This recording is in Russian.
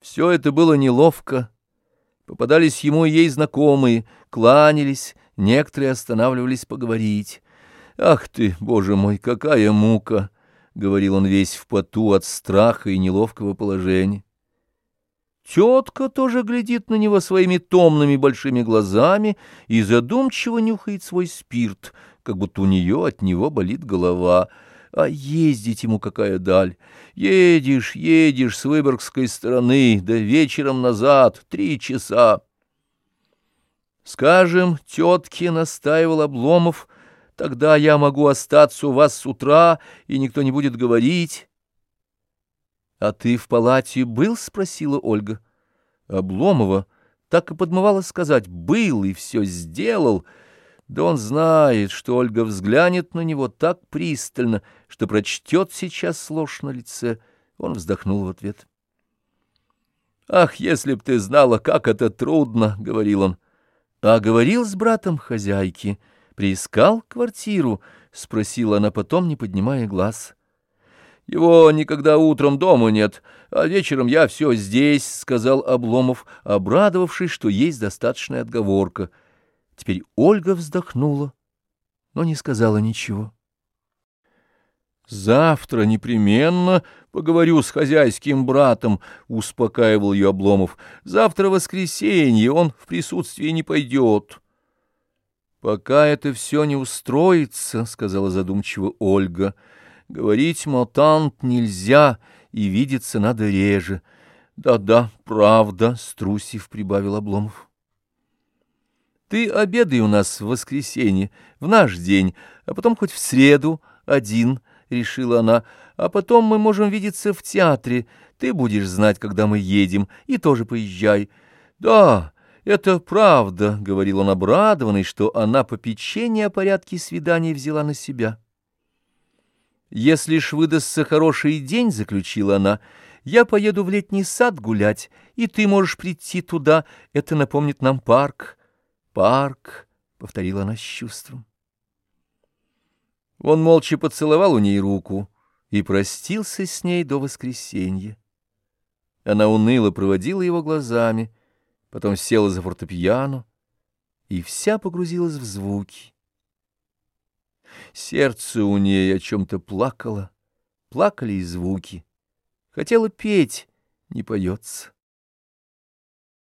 Все это было неловко. Попадались ему и ей знакомые, кланялись, некоторые останавливались поговорить. «Ах ты, боже мой, какая мука!» — говорил он весь в поту от страха и неловкого положения. Тетка тоже глядит на него своими томными большими глазами и задумчиво нюхает свой спирт, как будто у нее от него болит голова. А ездить ему какая даль! Едешь, едешь с Выборгской стороны, да вечером назад, три часа. Скажем, тетке настаивал Обломов, тогда я могу остаться у вас с утра, и никто не будет говорить, — А ты в палате был? — спросила Ольга. Обломова так и подмывала сказать «был» и все сделал. Да он знает, что Ольга взглянет на него так пристально, что прочтет сейчас ложь на лице. Он вздохнул в ответ. «Ах, если б ты знала, как это трудно!» — говорил он. «А говорил с братом хозяйки, приискал квартиру?» — спросила она потом, не поднимая глаз. Его никогда утром дома нет, а вечером я все здесь, — сказал Обломов, обрадовавшись, что есть достаточная отговорка. Теперь Ольга вздохнула, но не сказала ничего. «Завтра непременно поговорю с хозяйским братом», — успокаивал ее Обломов. «Завтра воскресенье, он в присутствии не пойдет». «Пока это все не устроится», — сказала задумчиво Ольга, — Говорить мотант нельзя, и видеться надо реже. Да-да, правда, струсив прибавил Обломов. Ты обедай у нас в воскресенье, в наш день, а потом хоть в среду один, — решила она, — а потом мы можем видеться в театре. Ты будешь знать, когда мы едем, и тоже поезжай. Да, это правда, — говорил он обрадованный, что она по печенье о порядке свидания взяла на себя. «Если ж выдастся хороший день, — заключила она, — я поеду в летний сад гулять, и ты можешь прийти туда, это напомнит нам парк». «Парк», — повторила она с чувством. Он молча поцеловал у ней руку и простился с ней до воскресенья. Она уныло проводила его глазами, потом села за фортепиано и вся погрузилась в звуки. Сердце у ней о чем-то плакало, плакали и звуки. Хотела петь, не поется.